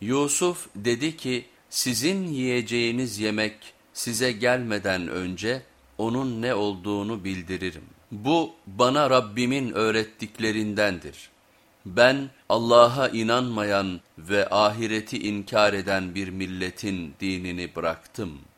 Yusuf dedi ki sizin yiyeceğiniz yemek size gelmeden önce onun ne olduğunu bildiririm. Bu bana Rabbimin öğrettiklerindendir. Ben Allah'a inanmayan ve ahireti inkar eden bir milletin dinini bıraktım.''